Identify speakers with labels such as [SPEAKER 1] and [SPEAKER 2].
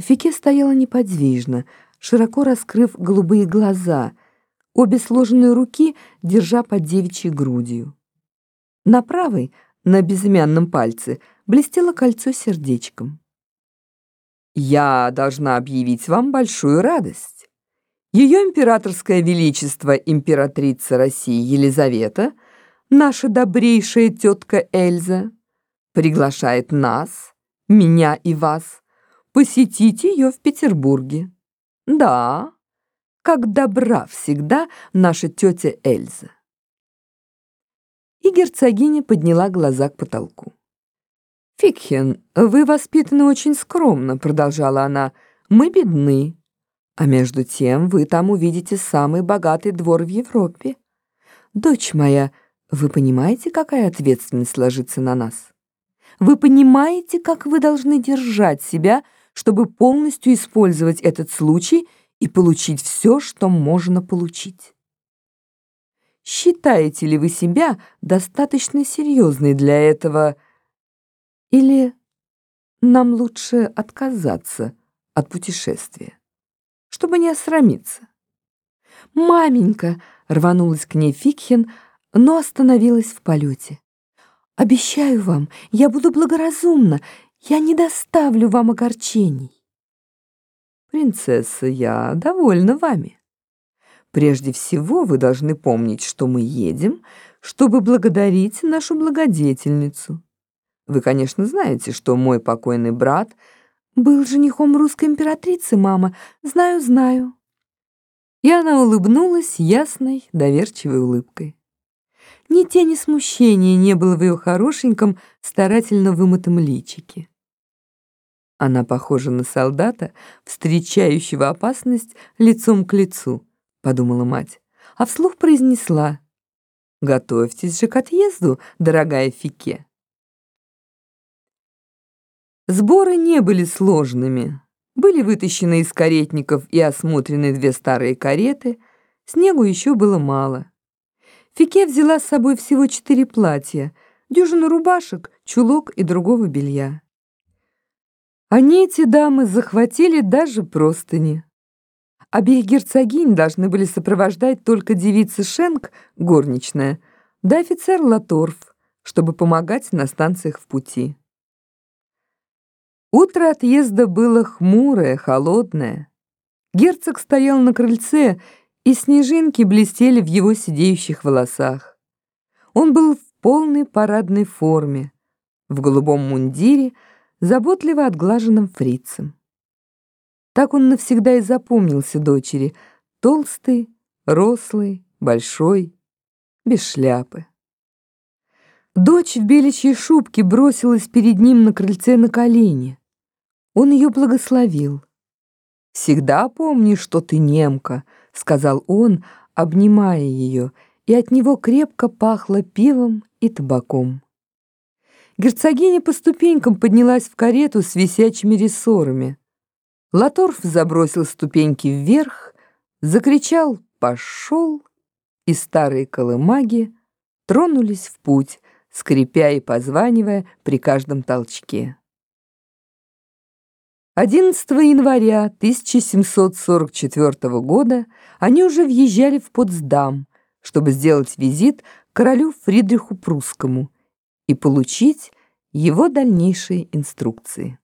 [SPEAKER 1] Фике стояла неподвижно, широко раскрыв голубые глаза, обе сложенные руки держа под девичьей грудью. На правой, на безымянном пальце, блестело кольцо сердечком. «Я должна объявить вам большую радость. Ее императорское величество, императрица России Елизавета, наша добрейшая тетка Эльза, приглашает нас, меня и вас, посетить ее в Петербурге. Да, как добра всегда наша тетя Эльза. И герцогиня подняла глаза к потолку. «Фикхен, вы воспитаны очень скромно», — продолжала она. «Мы бедны, а между тем вы там увидите самый богатый двор в Европе. Дочь моя, вы понимаете, какая ответственность ложится на нас? Вы понимаете, как вы должны держать себя, — чтобы полностью использовать этот случай и получить все, что можно получить. Считаете ли вы себя достаточно серьезной для этого? Или нам лучше отказаться от путешествия, чтобы не осрамиться? «Маменька!» — рванулась к ней Фикхен, но остановилась в полете. «Обещаю вам, я буду благоразумна, я не доставлю вам огорчений. Принцесса, я довольна вами. Прежде всего вы должны помнить, что мы едем, чтобы благодарить нашу благодетельницу. Вы, конечно, знаете, что мой покойный брат был женихом русской императрицы, мама. Знаю, знаю. И она улыбнулась ясной, доверчивой улыбкой. Ни тени смущения не было в ее хорошеньком, старательно вымытом личике. Она похожа на солдата, встречающего опасность лицом к лицу, подумала мать, а вслух произнесла «Готовьтесь же к отъезду, дорогая Фике». Сборы не были сложными. Были вытащены из каретников и осмотрены две старые кареты, снегу еще было мало. Фике взяла с собой всего четыре платья, дюжину рубашек, чулок и другого белья. Они, эти дамы, захватили даже простыни. Обеих герцогинь должны были сопровождать только девица Шенк, горничная, да офицер Латорф, чтобы помогать на станциях в пути. Утро отъезда было хмурое, холодное. Герцог стоял на крыльце и снежинки блестели в его сидеющих волосах. Он был в полной парадной форме, в голубом мундире, заботливо отглаженным фрицем. Так он навсегда и запомнился дочери, толстый, рослый, большой, без шляпы. Дочь в беличьей шубке бросилась перед ним на крыльце на колени. Он ее благословил. «Всегда помни, что ты немка», — сказал он, обнимая ее, и от него крепко пахло пивом и табаком. Герцогиня по ступенькам поднялась в карету с висячими рессорами. Латорф забросил ступеньки вверх, закричал «Пошел!» и старые колымаги тронулись в путь, скрипя и позванивая при каждом толчке. 11 января 1744 года они уже въезжали в Потсдам, чтобы сделать визит королю Фридриху Прусскому и получить его дальнейшие инструкции.